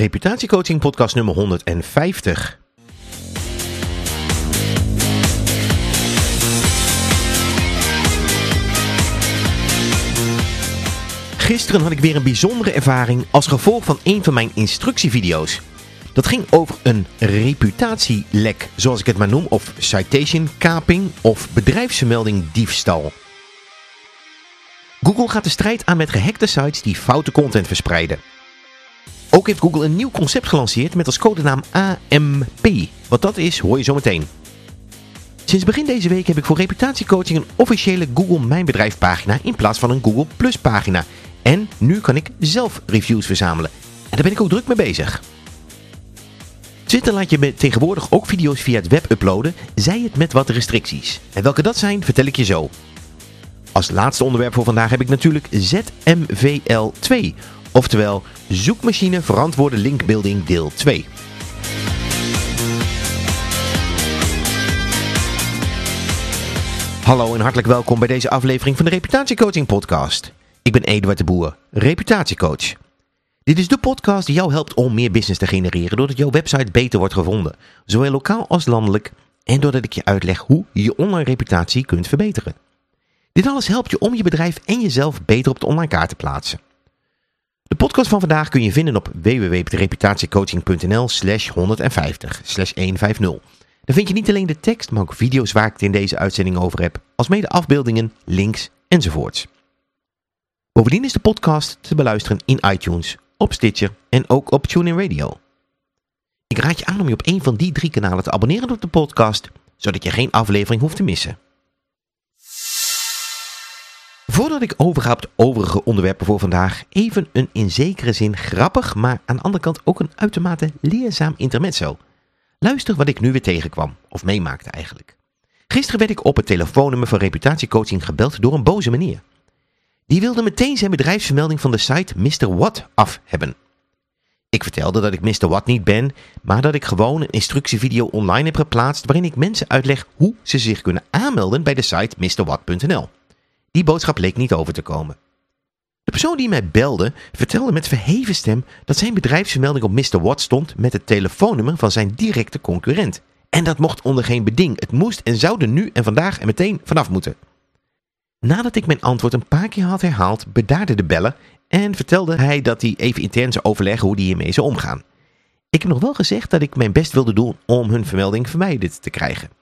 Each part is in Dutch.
Reputatiecoaching podcast nummer 150. Gisteren had ik weer een bijzondere ervaring als gevolg van een van mijn instructievideo's. Dat ging over een reputatielek, zoals ik het maar noem, of citation kaping of bedrijfsvermelding diefstal. Google gaat de strijd aan met gehackte sites die foute content verspreiden. Ook heeft Google een nieuw concept gelanceerd met als codenaam AMP. Wat dat is, hoor je zo meteen. Sinds begin deze week heb ik voor reputatiecoaching een officiële Google Mijn Bedrijf pagina in plaats van een Google Plus pagina. En nu kan ik zelf reviews verzamelen. En daar ben ik ook druk mee bezig. Twitter laat je tegenwoordig ook video's via het web uploaden, zij het met wat restricties. En welke dat zijn, vertel ik je zo. Als laatste onderwerp voor vandaag heb ik natuurlijk ZMVL2, oftewel Zoekmachine Verantwoorde Linkbuilding deel 2. Hallo en hartelijk welkom bij deze aflevering van de Reputatiecoaching podcast. Ik ben Eduard de Boer, reputatiecoach. Dit is de podcast die jou helpt om meer business te genereren doordat jouw website beter wordt gevonden, zowel lokaal als landelijk, en doordat ik je uitleg hoe je je online reputatie kunt verbeteren. Dit alles helpt je om je bedrijf en jezelf beter op de online kaart te plaatsen. De podcast van vandaag kun je vinden op www.reputatiecoaching.nl slash 150 slash 150. Daar vind je niet alleen de tekst, maar ook video's waar ik het in deze uitzending over heb, alsmede afbeeldingen, links enzovoorts. Bovendien is de podcast te beluisteren in iTunes, op Stitcher en ook op TuneIn Radio. Ik raad je aan om je op een van die drie kanalen te abonneren op de podcast, zodat je geen aflevering hoeft te missen. Voordat ik overga op de overige onderwerpen voor vandaag, even een in zekere zin grappig, maar aan de andere kant ook een uitermate leerzaam intermezzo. Luister wat ik nu weer tegenkwam, of meemaakte eigenlijk. Gisteren werd ik op het telefoonnummer van reputatiecoaching gebeld door een boze meneer. Die wilde meteen zijn bedrijfsvermelding van de site Mr. Watt af hebben. Ik vertelde dat ik Mr. Watt niet ben, maar dat ik gewoon een instructievideo online heb geplaatst waarin ik mensen uitleg hoe ze zich kunnen aanmelden bij de site mrwatt.nl. Die boodschap leek niet over te komen. De persoon die mij belde vertelde met verheven stem dat zijn bedrijfsvermelding op Mr. Watt stond met het telefoonnummer van zijn directe concurrent. En dat mocht onder geen beding. Het moest en zou er nu en vandaag en meteen vanaf moeten. Nadat ik mijn antwoord een paar keer had herhaald, bedaarde de beller en vertelde hij dat hij even intern zou overleggen hoe hij hiermee zou omgaan. Ik heb nog wel gezegd dat ik mijn best wilde doen om hun vermelding vermijdend te krijgen.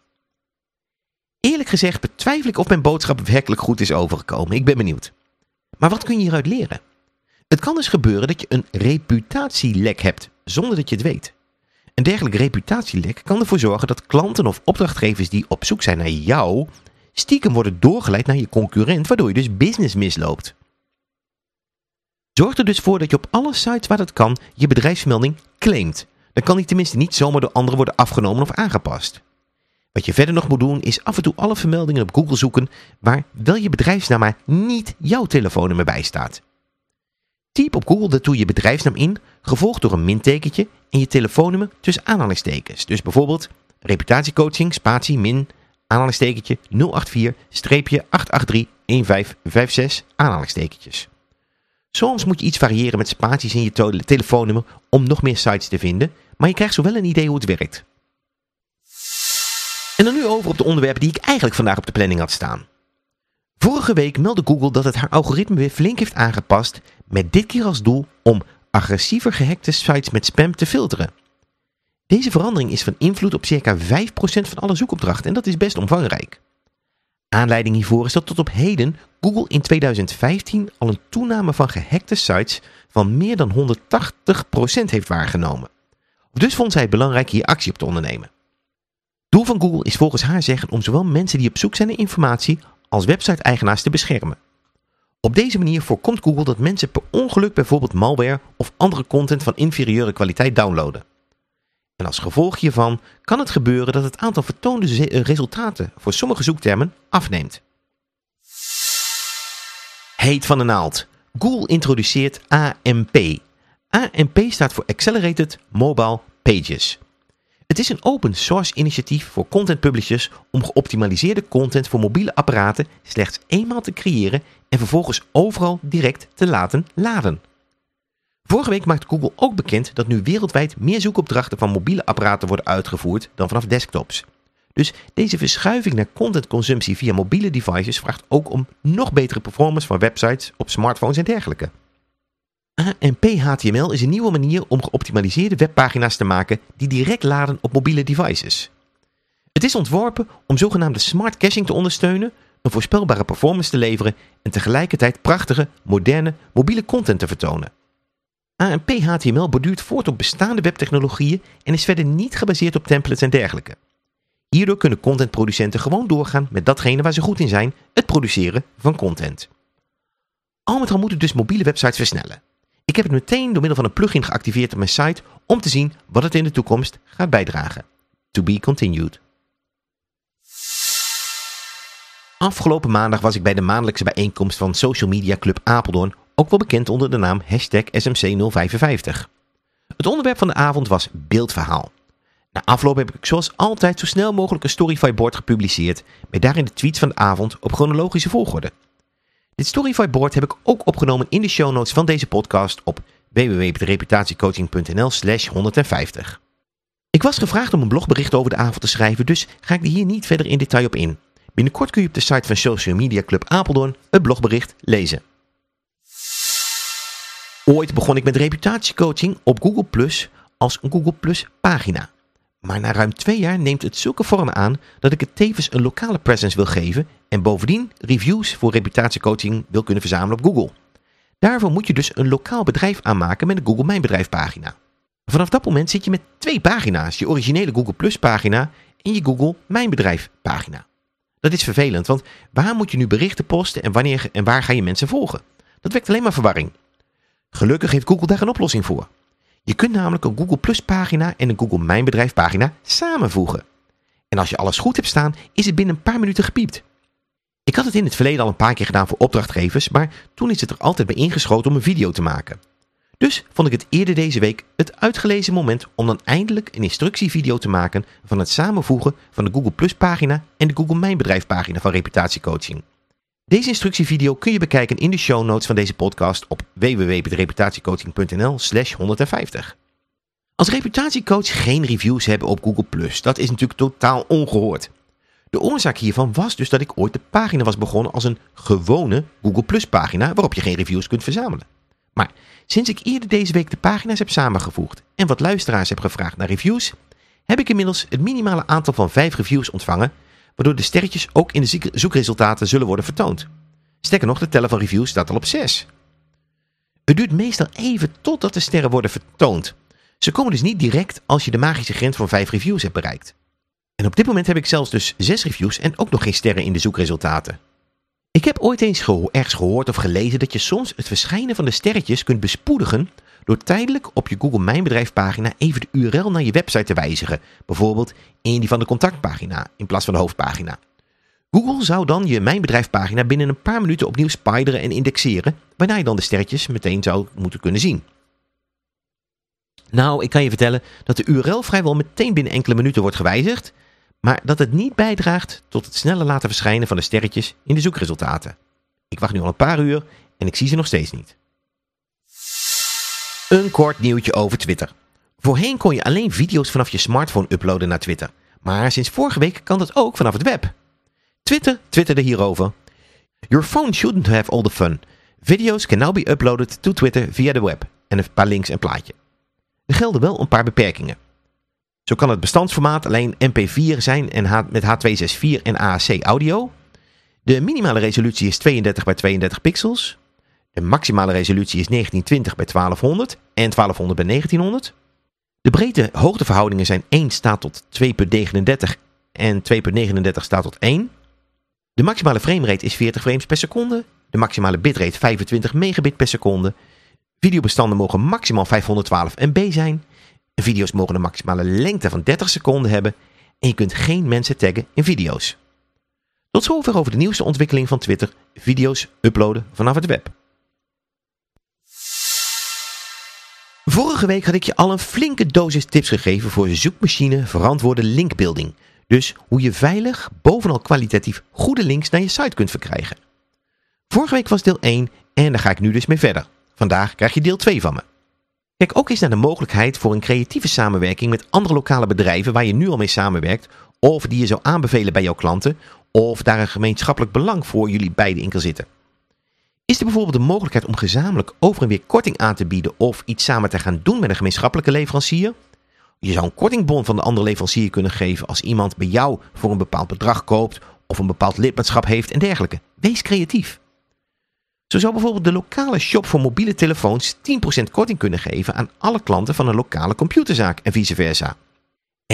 Eerlijk gezegd betwijfel ik of mijn boodschap werkelijk goed is overgekomen. Ik ben benieuwd. Maar wat kun je hieruit leren? Het kan dus gebeuren dat je een reputatielek hebt, zonder dat je het weet. Een dergelijk reputatielek kan ervoor zorgen dat klanten of opdrachtgevers die op zoek zijn naar jou, stiekem worden doorgeleid naar je concurrent, waardoor je dus business misloopt. Zorg er dus voor dat je op alle sites waar dat kan je bedrijfsvermelding claimt. Dan kan die tenminste niet zomaar door anderen worden afgenomen of aangepast. Wat je verder nog moet doen is af en toe alle vermeldingen op Google zoeken waar wel je bedrijfsnaam maar niet jouw telefoonnummer bij staat. Typ op Google daartoe je bedrijfsnaam in, gevolgd door een mintekentje en je telefoonnummer tussen aanhalingstekens. Dus bijvoorbeeld reputatiecoaching, spatie, min, aanhalingstekentje 084-883-1556, aanhalingstekentjes. Soms moet je iets variëren met spaties in je telefoonnummer om nog meer sites te vinden, maar je krijgt zo wel een idee hoe het werkt. En dan nu over op de onderwerpen die ik eigenlijk vandaag op de planning had staan. Vorige week meldde Google dat het haar algoritme weer flink heeft aangepast met dit keer als doel om agressiever gehackte sites met spam te filteren. Deze verandering is van invloed op circa 5% van alle zoekopdrachten en dat is best omvangrijk. Aanleiding hiervoor is dat tot op heden Google in 2015 al een toename van gehackte sites van meer dan 180% heeft waargenomen. Dus vond zij het belangrijk hier actie op te ondernemen. Van Google is volgens haar zeggen om zowel mensen die op zoek zijn naar informatie als website-eigenaars te beschermen. Op deze manier voorkomt Google dat mensen per ongeluk bijvoorbeeld malware of andere content van inferieure kwaliteit downloaden. En als gevolg hiervan kan het gebeuren dat het aantal vertoonde resultaten voor sommige zoektermen afneemt. Heet van de naald. Google introduceert AMP. AMP staat voor Accelerated Mobile Pages. Het is een open source initiatief voor content publishers om geoptimaliseerde content voor mobiele apparaten slechts eenmaal te creëren en vervolgens overal direct te laten laden. Vorige week maakte Google ook bekend dat nu wereldwijd meer zoekopdrachten van mobiele apparaten worden uitgevoerd dan vanaf desktops. Dus deze verschuiving naar contentconsumptie via mobiele devices vraagt ook om nog betere performance van websites op smartphones en dergelijke. ANP HTML is een nieuwe manier om geoptimaliseerde webpagina's te maken die direct laden op mobiele devices. Het is ontworpen om zogenaamde smart caching te ondersteunen, een voorspelbare performance te leveren en tegelijkertijd prachtige, moderne, mobiele content te vertonen. ANP HTML borduurt voort op bestaande webtechnologieën en is verder niet gebaseerd op templates en dergelijke. Hierdoor kunnen contentproducenten gewoon doorgaan met datgene waar ze goed in zijn, het produceren van content. Al met al moeten dus mobiele websites versnellen. Heb het meteen door middel van een plugin geactiveerd op mijn site om te zien wat het in de toekomst gaat bijdragen. To be continued. Afgelopen maandag was ik bij de maandelijkse bijeenkomst van Social Media Club Apeldoorn, ook wel bekend onder de naam hashtag SMC055. Het onderwerp van de avond was beeldverhaal. Na afloop heb ik zoals altijd zo snel mogelijk een Storyfy-board gepubliceerd, met daarin de tweets van de avond op chronologische volgorde. Dit Storyfy-board heb ik ook opgenomen in de show notes van deze podcast op www.reputatiecoaching.nl slash 150. Ik was gevraagd om een blogbericht over de avond te schrijven, dus ga ik er hier niet verder in detail op in. Binnenkort kun je op de site van Social Media Club Apeldoorn het blogbericht lezen. Ooit begon ik met reputatiecoaching op Google Plus als een Google Plus pagina. Maar na ruim twee jaar neemt het zulke vormen aan dat ik het tevens een lokale presence wil geven en bovendien reviews voor reputatiecoaching wil kunnen verzamelen op Google. Daarvoor moet je dus een lokaal bedrijf aanmaken met een Google Mijn Bedrijf pagina. Vanaf dat moment zit je met twee pagina's, je originele Google Plus pagina en je Google Mijn Bedrijf pagina. Dat is vervelend, want waar moet je nu berichten posten en wanneer en waar ga je mensen volgen? Dat wekt alleen maar verwarring. Gelukkig heeft Google daar een oplossing voor. Je kunt namelijk een Google Plus pagina en een Google Mijn Bedrijf pagina samenvoegen. En als je alles goed hebt staan, is het binnen een paar minuten gepiept. Ik had het in het verleden al een paar keer gedaan voor opdrachtgevers, maar toen is het er altijd bij ingeschoten om een video te maken. Dus vond ik het eerder deze week het uitgelezen moment om dan eindelijk een instructievideo te maken van het samenvoegen van de Google Plus pagina en de Google Mijn Bedrijf pagina van reputatiecoaching. Deze instructievideo kun je bekijken in de show notes van deze podcast op www.reputatiecoaching.nl slash 150. Als reputatiecoach geen reviews hebben op Google+, dat is natuurlijk totaal ongehoord. De oorzaak hiervan was dus dat ik ooit de pagina was begonnen als een gewone Google Plus pagina waarop je geen reviews kunt verzamelen. Maar sinds ik eerder deze week de pagina's heb samengevoegd en wat luisteraars heb gevraagd naar reviews, heb ik inmiddels het minimale aantal van 5 reviews ontvangen, waardoor de sterretjes ook in de zoekresultaten zullen worden vertoond. Sterker nog, de teller van reviews staat al op 6. Het duurt meestal even totdat de sterren worden vertoond. Ze komen dus niet direct als je de magische grens van 5 reviews hebt bereikt. En op dit moment heb ik zelfs dus 6 reviews en ook nog geen sterren in de zoekresultaten. Ik heb ooit eens ergens gehoord of gelezen dat je soms het verschijnen van de sterretjes kunt bespoedigen door tijdelijk op je Google Mijn Bedrijf pagina even de URL naar je website te wijzigen. Bijvoorbeeld in die van de contactpagina in plaats van de hoofdpagina. Google zou dan je Mijn Bedrijf pagina binnen een paar minuten opnieuw spideren en indexeren, waarna je dan de sterretjes meteen zou moeten kunnen zien. Nou, ik kan je vertellen dat de URL vrijwel meteen binnen enkele minuten wordt gewijzigd, maar dat het niet bijdraagt tot het sneller laten verschijnen van de sterretjes in de zoekresultaten. Ik wacht nu al een paar uur en ik zie ze nog steeds niet. Een kort nieuwtje over Twitter. Voorheen kon je alleen video's vanaf je smartphone uploaden naar Twitter. Maar sinds vorige week kan dat ook vanaf het web. Twitter twitterde hierover. Your phone shouldn't have all the fun. Videos can now be uploaded to Twitter via de web. En een paar links en plaatje. Er gelden wel een paar beperkingen. Zo kan het bestandsformaat alleen MP4 zijn en met H264 en AAC audio. De minimale resolutie is 32 bij 32 pixels. De maximale resolutie is 1920 bij 1200 en 1200 bij 1900. De breedte hoogteverhoudingen zijn 1 staat tot 2.39 en 2.39 staat tot 1. De maximale framerate is 40 frames per seconde. De maximale bitrate 25 megabit per seconde. Videobestanden mogen maximaal 512 MB zijn. Video's mogen een maximale lengte van 30 seconden hebben. En je kunt geen mensen taggen in video's. Tot zover over de nieuwste ontwikkeling van Twitter. Video's uploaden vanaf het web. Vorige week had ik je al een flinke dosis tips gegeven voor zoekmachine verantwoorde linkbuilding. Dus hoe je veilig, bovenal kwalitatief goede links naar je site kunt verkrijgen. Vorige week was deel 1 en daar ga ik nu dus mee verder. Vandaag krijg je deel 2 van me. Kijk ook eens naar de mogelijkheid voor een creatieve samenwerking met andere lokale bedrijven waar je nu al mee samenwerkt of die je zou aanbevelen bij jouw klanten of daar een gemeenschappelijk belang voor jullie beiden in kan zitten. Is er bijvoorbeeld de mogelijkheid om gezamenlijk over en weer korting aan te bieden of iets samen te gaan doen met een gemeenschappelijke leverancier? Je zou een kortingbon van de andere leverancier kunnen geven als iemand bij jou voor een bepaald bedrag koopt of een bepaald lidmaatschap heeft en dergelijke. Wees creatief. Zo zou bijvoorbeeld de lokale shop voor mobiele telefoons 10% korting kunnen geven aan alle klanten van een lokale computerzaak en vice versa.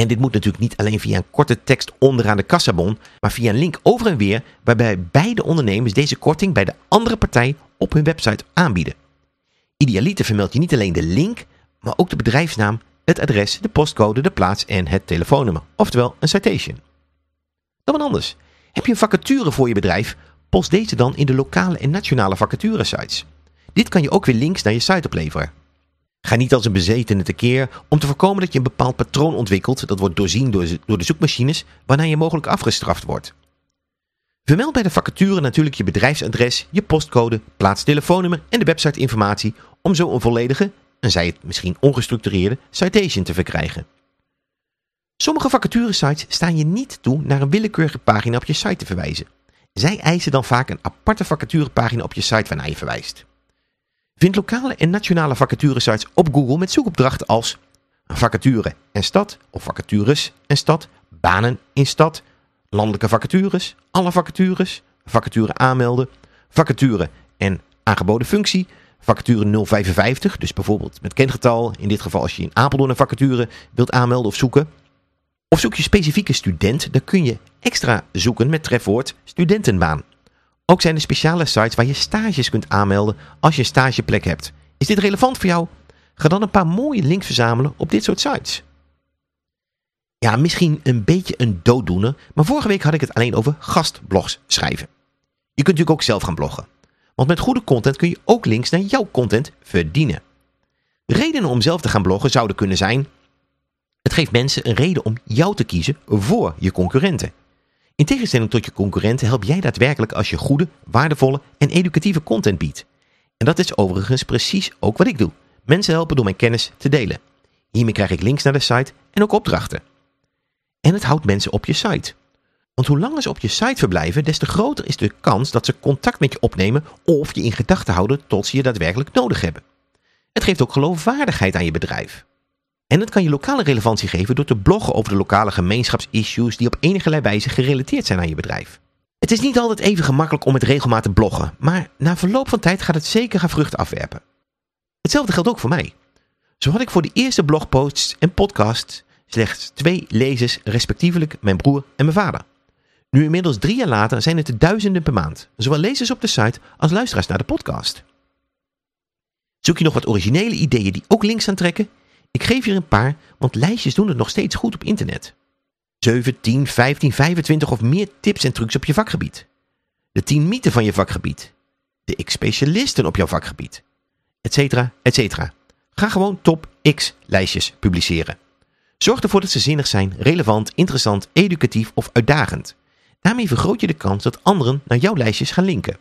En dit moet natuurlijk niet alleen via een korte tekst onderaan de kassabon, maar via een link over en weer waarbij beide ondernemers deze korting bij de andere partij op hun website aanbieden. Idealiter vermeld je niet alleen de link, maar ook de bedrijfsnaam, het adres, de postcode, de plaats en het telefoonnummer, oftewel een citation. Dan wat anders. Heb je een vacature voor je bedrijf, post deze dan in de lokale en nationale vacaturesites. Dit kan je ook weer links naar je site opleveren. Ga niet als een bezetene tekeer om te voorkomen dat je een bepaald patroon ontwikkelt dat wordt doorzien door de zoekmachines waarna je mogelijk afgestraft wordt. Vermeld bij de vacature natuurlijk je bedrijfsadres, je postcode, plaats telefoonnummer en de websiteinformatie om zo een volledige, en zij het misschien ongestructureerde, citation te verkrijgen. Sommige vacaturesites staan je niet toe naar een willekeurige pagina op je site te verwijzen. Zij eisen dan vaak een aparte vacaturepagina op je site waarnaar je verwijst. Vind lokale en nationale vacaturesites op Google met zoekopdrachten als vacature en stad of vacatures en stad, banen in stad, landelijke vacatures, alle vacatures, vacature aanmelden, vacature en aangeboden functie, vacature 055, dus bijvoorbeeld met kengetal, in dit geval als je in Apeldoorn een vacature wilt aanmelden of zoeken. Of zoek je specifieke student, dan kun je extra zoeken met trefwoord studentenbaan. Ook zijn er speciale sites waar je stages kunt aanmelden als je een stageplek hebt. Is dit relevant voor jou? Ga dan een paar mooie links verzamelen op dit soort sites. Ja, misschien een beetje een dooddoener, maar vorige week had ik het alleen over gastblogs schrijven. Je kunt natuurlijk ook zelf gaan bloggen. Want met goede content kun je ook links naar jouw content verdienen. Redenen om zelf te gaan bloggen zouden kunnen zijn... Het geeft mensen een reden om jou te kiezen voor je concurrenten. In tegenstelling tot je concurrenten help jij daadwerkelijk als je goede, waardevolle en educatieve content biedt. En dat is overigens precies ook wat ik doe. Mensen helpen door mijn kennis te delen. Hiermee krijg ik links naar de site en ook opdrachten. En het houdt mensen op je site. Want hoe langer ze op je site verblijven, des te groter is de kans dat ze contact met je opnemen of je in gedachten houden tot ze je daadwerkelijk nodig hebben. Het geeft ook geloofwaardigheid aan je bedrijf. En het kan je lokale relevantie geven door te bloggen over de lokale gemeenschapsissues die op enige wijze gerelateerd zijn aan je bedrijf. Het is niet altijd even gemakkelijk om met regelmaat te bloggen, maar na verloop van tijd gaat het zeker gaan vruchten afwerpen. Hetzelfde geldt ook voor mij. Zo had ik voor de eerste blogposts en podcasts slechts twee lezers, respectievelijk mijn broer en mijn vader. Nu inmiddels drie jaar later zijn het er duizenden per maand, zowel lezers op de site als luisteraars naar de podcast. Zoek je nog wat originele ideeën die ook links aantrekken? Ik geef hier een paar, want lijstjes doen het nog steeds goed op internet. 7, 10, 15, 25 of meer tips en trucs op je vakgebied. De 10 mythen van je vakgebied. De X-specialisten op jouw vakgebied. Etcetera, etcetera. Ga gewoon top X lijstjes publiceren. Zorg ervoor dat ze zinnig zijn, relevant, interessant, educatief of uitdagend. Daarmee vergroot je de kans dat anderen naar jouw lijstjes gaan linken.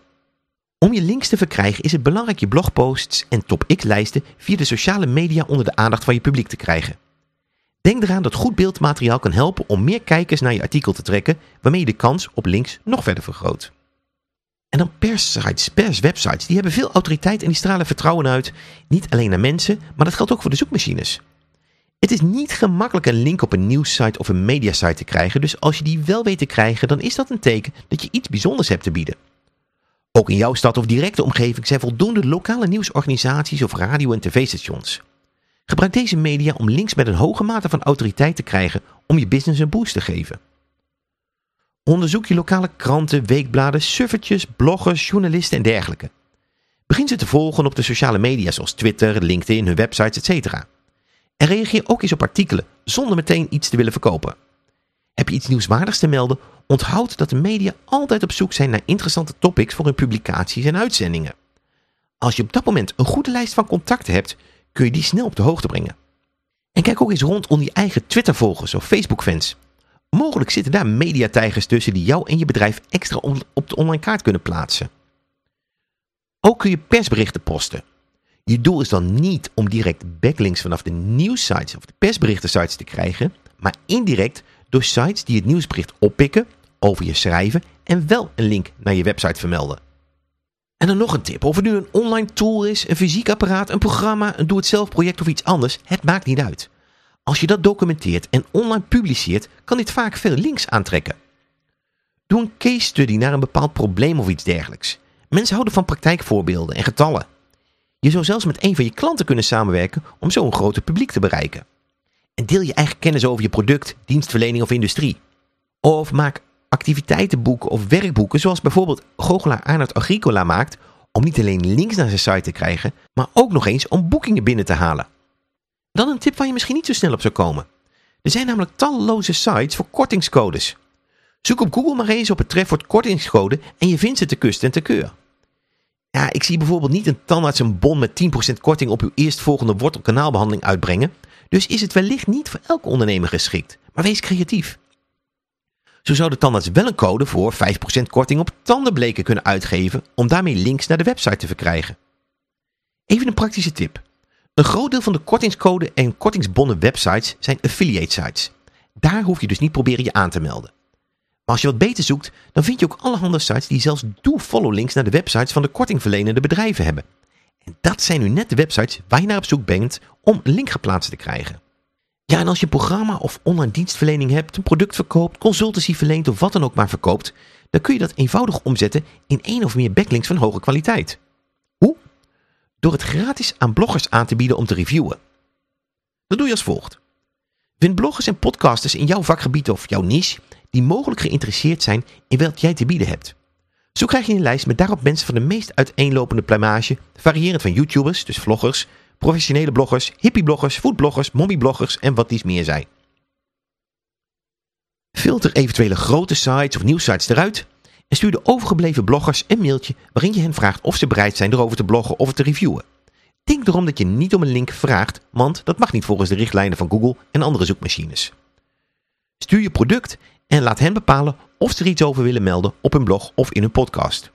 Om je links te verkrijgen is het belangrijk je blogposts en top X-lijsten via de sociale media onder de aandacht van je publiek te krijgen. Denk eraan dat goed beeldmateriaal kan helpen om meer kijkers naar je artikel te trekken, waarmee je de kans op links nog verder vergroot. En dan perssites, perswebsites, die hebben veel autoriteit en die stralen vertrouwen uit, niet alleen naar mensen, maar dat geldt ook voor de zoekmachines. Het is niet gemakkelijk een link op een nieuwssite of een mediasite te krijgen, dus als je die wel weet te krijgen, dan is dat een teken dat je iets bijzonders hebt te bieden. Ook in jouw stad of directe omgeving zijn voldoende lokale nieuwsorganisaties of radio- en tv-stations. Gebruik deze media om links met een hoge mate van autoriteit te krijgen om je business een boost te geven. Onderzoek je lokale kranten, weekbladen, suffertjes, bloggers, journalisten en dergelijke. Begin ze te volgen op de sociale media zoals Twitter, LinkedIn, hun websites, etc. En reageer ook eens op artikelen zonder meteen iets te willen verkopen. Heb je iets nieuwswaardigs te melden? Onthoud dat de media altijd op zoek zijn naar interessante topics voor hun publicaties en uitzendingen. Als je op dat moment een goede lijst van contacten hebt, kun je die snel op de hoogte brengen. En kijk ook eens rond onder je eigen Twitter-volgers of Facebook-fans. Mogelijk zitten daar mediatijgers tussen die jou en je bedrijf extra op de online kaart kunnen plaatsen. Ook kun je persberichten posten. Je doel is dan niet om direct backlinks vanaf de nieuwssites of de persberichtensites te krijgen, maar indirect door sites die het nieuwsbericht oppikken, over je schrijven en wel een link naar je website vermelden. En dan nog een tip. Of het nu een online tool is, een fysiek apparaat, een programma, een doe-het-zelf project of iets anders, het maakt niet uit. Als je dat documenteert en online publiceert, kan dit vaak veel links aantrekken. Doe een case study naar een bepaald probleem of iets dergelijks. Mensen houden van praktijkvoorbeelden en getallen. Je zou zelfs met een van je klanten kunnen samenwerken om zo een groter publiek te bereiken. En deel je eigen kennis over je product, dienstverlening of industrie. Of maak activiteitenboeken of werkboeken zoals bijvoorbeeld goochelaar Arnold Agricola maakt om niet alleen links naar zijn site te krijgen, maar ook nog eens om boekingen binnen te halen. Dan een tip waar je misschien niet zo snel op zou komen. Er zijn namelijk talloze sites voor kortingscodes. Zoek op Google maar eens op het trefwoord kortingscode en je vindt ze te kust en te keur. Ja, ik zie bijvoorbeeld niet een tandarts een bon met 10% korting op uw eerstvolgende wortelkanaalbehandeling uitbrengen, dus is het wellicht niet voor elke ondernemer geschikt. Maar wees creatief. Zo zou de tandarts wel een code voor 5% korting op tandenbleken kunnen uitgeven om daarmee links naar de website te verkrijgen. Even een praktische tip. Een groot deel van de kortingscode en kortingsbonnen websites zijn affiliate sites. Daar hoef je dus niet proberen je aan te melden. Maar als je wat beter zoekt, dan vind je ook allerhande sites die zelfs do-follow links naar de websites van de kortingverlenende bedrijven hebben. En dat zijn nu net de websites waar je naar op zoek bent om een link geplaatst te krijgen. Ja, en als je een programma of online dienstverlening hebt, een product verkoopt, consultancy verleent of wat dan ook maar verkoopt, dan kun je dat eenvoudig omzetten in één of meer backlinks van hoge kwaliteit. Hoe? Door het gratis aan bloggers aan te bieden om te reviewen. Dat doe je als volgt. Vind bloggers en podcasters in jouw vakgebied of jouw niche die mogelijk geïnteresseerd zijn in wat jij te bieden hebt. Zo krijg je een lijst met daarop mensen van de meest uiteenlopende plumage, variërend van YouTubers, dus vloggers, professionele bloggers, hippiebloggers, foodbloggers, mommybloggers en wat dies meer zijn. Filter eventuele grote sites of nieuwsites eruit en stuur de overgebleven bloggers een mailtje waarin je hen vraagt of ze bereid zijn erover te bloggen of te reviewen. Denk erom dat je niet om een link vraagt, want dat mag niet volgens de richtlijnen van Google en andere zoekmachines. Stuur je product en laat hen bepalen of ze er iets over willen melden op hun blog of in hun podcast.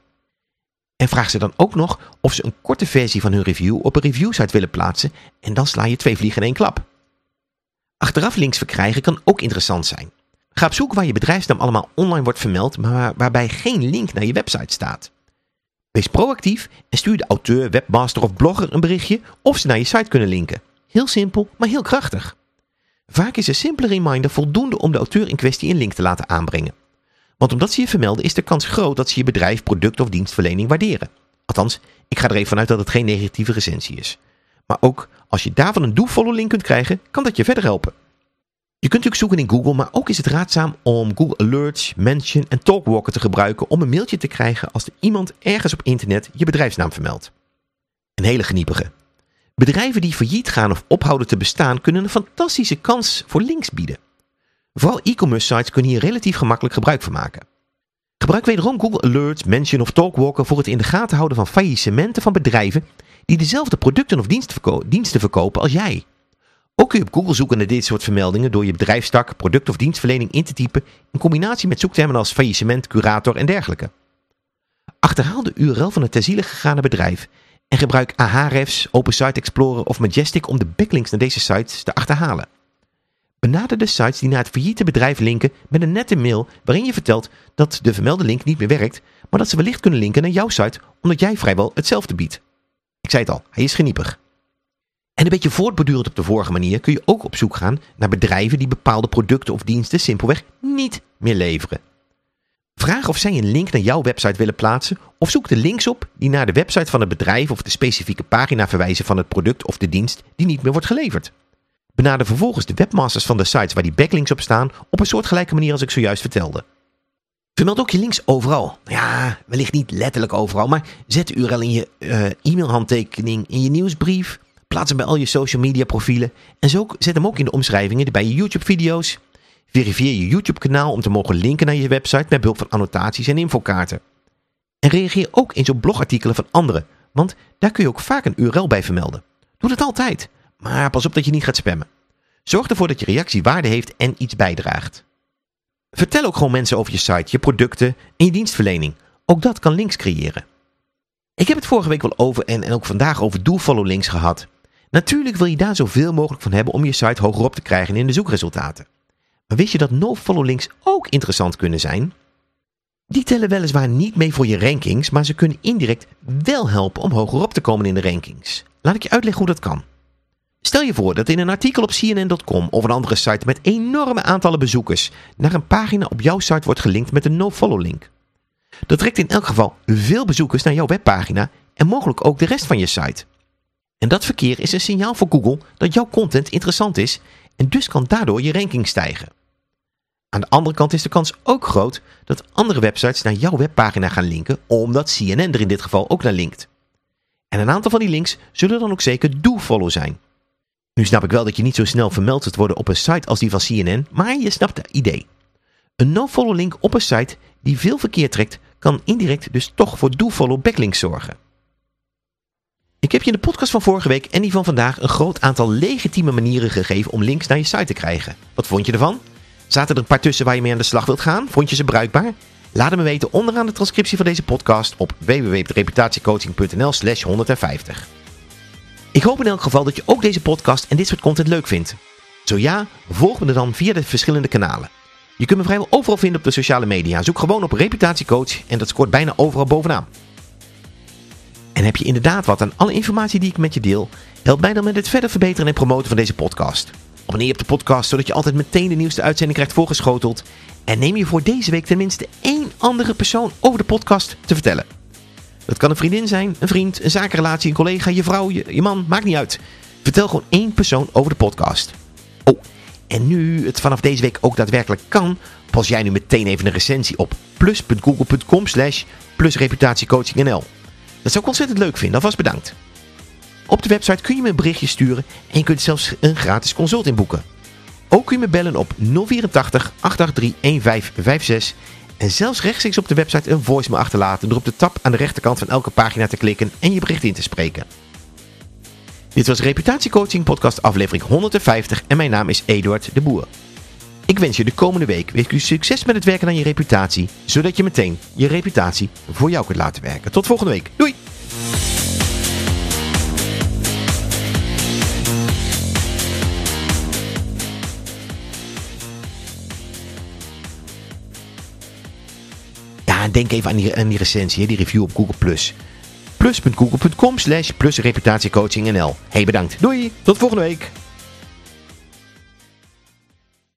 En vraag ze dan ook nog of ze een korte versie van hun review op een reviewsite willen plaatsen en dan sla je twee vliegen in één klap. Achteraf links verkrijgen kan ook interessant zijn. Ga op zoek waar je bedrijfsnaam allemaal online wordt vermeld, maar waarbij geen link naar je website staat. Wees proactief en stuur de auteur, webmaster of blogger een berichtje of ze naar je site kunnen linken. Heel simpel, maar heel krachtig. Vaak is een simpele reminder voldoende om de auteur in kwestie een link te laten aanbrengen. Want omdat ze je vermelden is de kans groot dat ze je bedrijf, product of dienstverlening waarderen. Althans, ik ga er even vanuit dat het geen negatieve recensie is. Maar ook als je daarvan een do-follow link kunt krijgen, kan dat je verder helpen. Je kunt natuurlijk zoeken in Google, maar ook is het raadzaam om Google Alerts, Mention en Talkwalker te gebruiken om een mailtje te krijgen als er iemand ergens op internet je bedrijfsnaam vermeldt. Een hele geniepige. Bedrijven die failliet gaan of ophouden te bestaan kunnen een fantastische kans voor links bieden. Vooral e-commerce sites kunnen hier relatief gemakkelijk gebruik van maken. Gebruik wederom Google Alerts, Mention of Talkwalker voor het in de gaten houden van faillissementen van bedrijven die dezelfde producten of diensten verkopen als jij. Ook kun je op Google zoeken naar dit soort vermeldingen door je bedrijfstak, product of dienstverlening in te typen in combinatie met zoektermen als faillissement, curator en dergelijke. Achterhaal de URL van het ter ziele gegaane bedrijf en gebruik Ahrefs, Open Site Explorer of Majestic om de backlinks naar deze sites te achterhalen. Benader de sites die naar het failliete bedrijf linken met een nette mail waarin je vertelt dat de vermelde link niet meer werkt, maar dat ze wellicht kunnen linken naar jouw site omdat jij vrijwel hetzelfde biedt. Ik zei het al, hij is geniepig. En een beetje voortbordurend op de vorige manier kun je ook op zoek gaan naar bedrijven die bepaalde producten of diensten simpelweg niet meer leveren. Vraag of zij een link naar jouw website willen plaatsen of zoek de links op die naar de website van het bedrijf of de specifieke pagina verwijzen van het product of de dienst die niet meer wordt geleverd. Benader vervolgens de webmasters van de sites waar die backlinks op staan op een soortgelijke manier als ik zojuist vertelde. Vermeld ook je links overal. Ja, wellicht niet letterlijk overal, maar zet de URL in je uh, e-mailhandtekening, in je nieuwsbrief, plaats hem bij al je social media profielen en zo zet hem ook in de omschrijvingen bij je YouTube video's. Verifieer je YouTube kanaal om te mogen linken naar je website met behulp van annotaties en infokaarten. En reageer ook eens op blogartikelen van anderen, want daar kun je ook vaak een URL bij vermelden. Doe dat altijd. Maar pas op dat je niet gaat spammen. Zorg ervoor dat je reactie waarde heeft en iets bijdraagt. Vertel ook gewoon mensen over je site, je producten en je dienstverlening. Ook dat kan links creëren. Ik heb het vorige week wel over en, en ook vandaag over do-follow links gehad. Natuurlijk wil je daar zoveel mogelijk van hebben om je site hogerop te krijgen in de zoekresultaten. Wist je dat no-follow links ook interessant kunnen zijn? Die tellen weliswaar niet mee voor je rankings, maar ze kunnen indirect wel helpen om hogerop te komen in de rankings. Laat ik je uitleggen hoe dat kan. Stel je voor dat in een artikel op CNN.com of een andere site met enorme aantallen bezoekers naar een pagina op jouw site wordt gelinkt met een no-follow link. Dat trekt in elk geval veel bezoekers naar jouw webpagina en mogelijk ook de rest van je site. En dat verkeer is een signaal voor Google dat jouw content interessant is en dus kan daardoor je ranking stijgen. Aan de andere kant is de kans ook groot dat andere websites naar jouw webpagina gaan linken omdat CNN er in dit geval ook naar linkt. En een aantal van die links zullen dan ook zeker do-follow zijn. Nu snap ik wel dat je niet zo snel vermeld zult worden op een site als die van CNN, maar je snapt het idee. Een no-follow link op een site die veel verkeer trekt, kan indirect dus toch voor do-follow backlinks zorgen. Ik heb je in de podcast van vorige week en die van vandaag een groot aantal legitieme manieren gegeven om links naar je site te krijgen. Wat vond je ervan? Zaten er een paar tussen waar je mee aan de slag wilt gaan? Vond je ze bruikbaar? Laat het me weten onderaan de transcriptie van deze podcast op www.reputatiecoaching.nl slash 150. Ik hoop in elk geval dat je ook deze podcast en dit soort content leuk vindt. Zo ja, volg me dan via de verschillende kanalen. Je kunt me vrijwel overal vinden op de sociale media. Zoek gewoon op reputatiecoach en dat scoort bijna overal bovenaan. En heb je inderdaad wat aan alle informatie die ik met je deel? Help mij dan met het verder verbeteren en promoten van deze podcast. Abonneer op de podcast zodat je altijd meteen de nieuwste uitzending krijgt voorgeschoteld. En neem je voor deze week tenminste één andere persoon over de podcast te vertellen. Dat kan een vriendin zijn, een vriend, een zakenrelatie, een collega, je vrouw, je, je man, maakt niet uit. Vertel gewoon één persoon over de podcast. Oh, en nu het vanaf deze week ook daadwerkelijk kan, pas jij nu meteen even een recensie op plus.google.com slash plusreputatiecoachingnl. Dat zou ik ontzettend leuk vinden, alvast bedankt. Op de website kun je me een berichtje sturen en je kunt zelfs een gratis consult inboeken. Ook kun je me bellen op 084 883 1556 en zelfs rechtstreeks op de website een voicemail achterlaten door op de tab aan de rechterkant van elke pagina te klikken en je bericht in te spreken. Dit was Reputatiecoaching podcast aflevering 150 en mijn naam is Eduard de Boer. Ik wens je de komende week weer succes met het werken aan je reputatie, zodat je meteen je reputatie voor jou kunt laten werken. Tot volgende week. Doei! Denk even aan die, die recensie, die review op Google+. Plus.google.com slash plus reputatiecoachingnl. Hey, bedankt. Doei, tot volgende week.